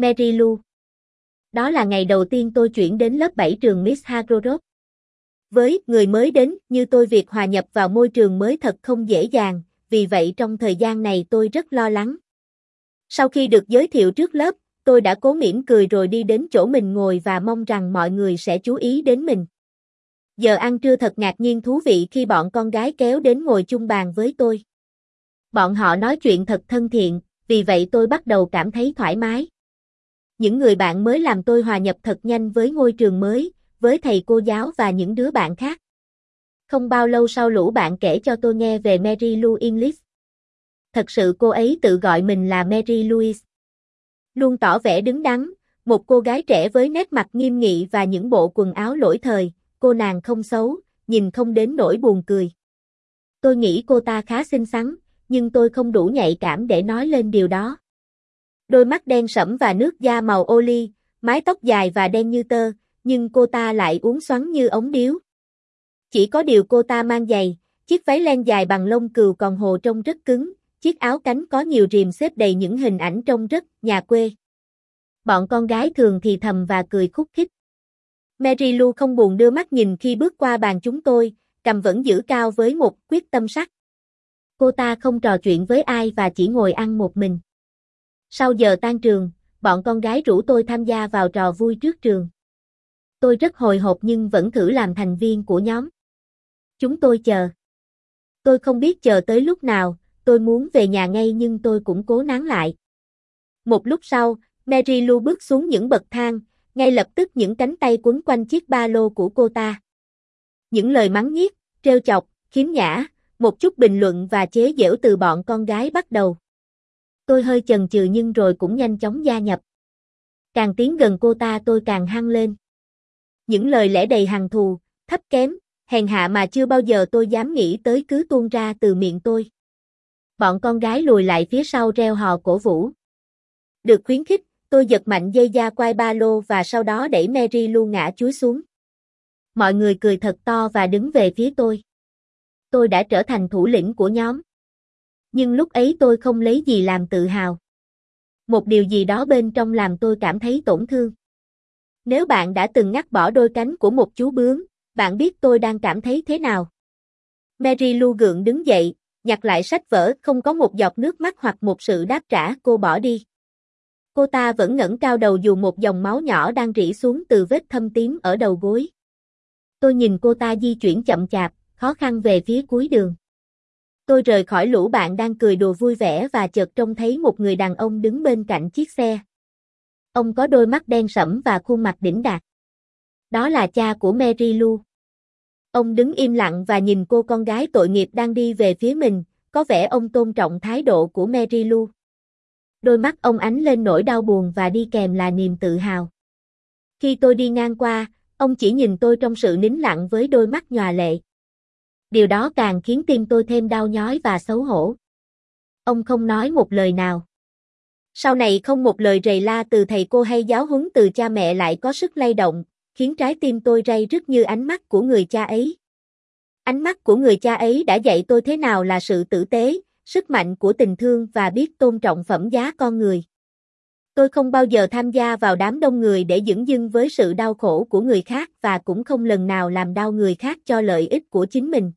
Mary Lou. Đó là ngày đầu tiên tôi chuyển đến lớp 7 trường Miss Hargrove. Với người mới đến như tôi việc hòa nhập vào môi trường mới thật không dễ dàng, vì vậy trong thời gian này tôi rất lo lắng. Sau khi được giới thiệu trước lớp, tôi đã cố mỉm cười rồi đi đến chỗ mình ngồi và mong rằng mọi người sẽ chú ý đến mình. Giờ ăn trưa thật ngạc nhiên thú vị khi bọn con gái kéo đến ngồi chung bàn với tôi. Bọn họ nói chuyện thật thân thiện, vì vậy tôi bắt đầu cảm thấy thoải mái. Những người bạn mới làm tôi hòa nhập thật nhanh với ngôi trường mới, với thầy cô giáo và những đứa bạn khác. Không bao lâu sau lũ bạn kể cho tôi nghe về Mary Lou English. Thật sự cô ấy tự gọi mình là Mary Louise. Luôn tỏ vẻ đứng đắn, một cô gái trẻ với nét mặt nghiêm nghị và những bộ quần áo lỗi thời, cô nàng không xấu, nhìn không đến nỗi buồn cười. Tôi nghĩ cô ta khá xinh xắn, nhưng tôi không đủ nhạy cảm để nói lên điều đó. Đôi mắt đen sẫm và nước da màu ô ly, mái tóc dài và đen như tơ, nhưng cô ta lại uốn xoắn như ống điếu. Chỉ có điều cô ta mang giày, chiếc váy len dài bằng lông cừu còn hồ trông rất cứng, chiếc áo cánh có nhiều rìm xếp đầy những hình ảnh trông rất nhà quê. Bọn con gái thường thì thầm và cười khúc khích. Mary Lou không buồn đưa mắt nhìn khi bước qua bàn chúng tôi, cầm vẫn giữ cao với một quyết tâm sắc. Cô ta không trò chuyện với ai và chỉ ngồi ăn một mình. Sau giờ tan trường, bọn con gái rủ tôi tham gia vào trò vui trước trường. Tôi rất hồi hộp nhưng vẫn thử làm thành viên của nhóm. Chúng tôi chờ. Tôi không biết chờ tới lúc nào, tôi muốn về nhà ngay nhưng tôi cũng cố nán lại. Một lúc sau, Mary Lou bước xuống những bậc thang, ngay lập tức những cánh tay quấn quanh chiếc ba lô của cô ta. Những lời mắng nhiếc, trêu chọc, khiếm nhã, một chút bình luận và chế giễu từ bọn con gái bắt đầu. Tôi hơi chần chừ nhưng rồi cũng nhanh chóng gia nhập. Càng tiến gần cô ta tôi càng hăng lên. Những lời lẽ đầy hằn thù, thấp kém, hèn hạ mà chưa bao giờ tôi dám nghĩ tới cứ tuôn ra từ miệng tôi. Bọn con gái lùi lại phía sau reo hò cổ vũ. Được khuyến khích, tôi giật mạnh dây da quai ba lô và sau đó đẩy Mary Lou ngã chuối xuống. Mọi người cười thật to và đứng về phía tôi. Tôi đã trở thành thủ lĩnh của nhóm. Nhưng lúc ấy tôi không lấy gì làm tự hào. Một điều gì đó bên trong làm tôi cảm thấy tổn thương. Nếu bạn đã từng ngắt bỏ đôi cánh của một chú bướm, bạn biết tôi đang cảm thấy thế nào. Mary Lou gượng đứng dậy, nhặt lại sách vở, không có một giọt nước mắt hoặc một sự đáp trả, cô bỏ đi. Cô ta vẫn ngẩng cao đầu dù một dòng máu nhỏ đang rỉ xuống từ vết thâm tím ở đầu gối. Tôi nhìn cô ta di chuyển chậm chạp, khó khăn về phía cuối đường. Tôi rời khỏi lũ bạn đang cười đùa vui vẻ và chợt trông thấy một người đàn ông đứng bên cạnh chiếc xe. Ông có đôi mắt đen sẫm và khuôn mặt đỉnh đạt. Đó là cha của Mary Lou. Ông đứng im lặng và nhìn cô con gái tội nghiệp đang đi về phía mình, có vẻ ông tôn trọng thái độ của Mary Lou. Đôi mắt ông ánh lên nỗi đau buồn và đi kèm là niềm tự hào. Khi tôi đi ngang qua, ông chỉ nhìn tôi trong sự nín lặng với đôi mắt nhòa lệ. Điều đó càng khiến tim tôi thêm đau nhói và xấu hổ. Ông không nói một lời nào. Sau này không một lời rầy la từ thầy cô hay giáo huấn từ cha mẹ lại có sức lay động, khiến trái tim tôi ray rứt như ánh mắt của người cha ấy. Ánh mắt của người cha ấy đã dạy tôi thế nào là sự tử tế, sức mạnh của tình thương và biết tôn trọng phẩm giá con người. Tôi không bao giờ tham gia vào đám đông người để dửng dưng với sự đau khổ của người khác và cũng không lần nào làm đau người khác cho lợi ích của chính mình.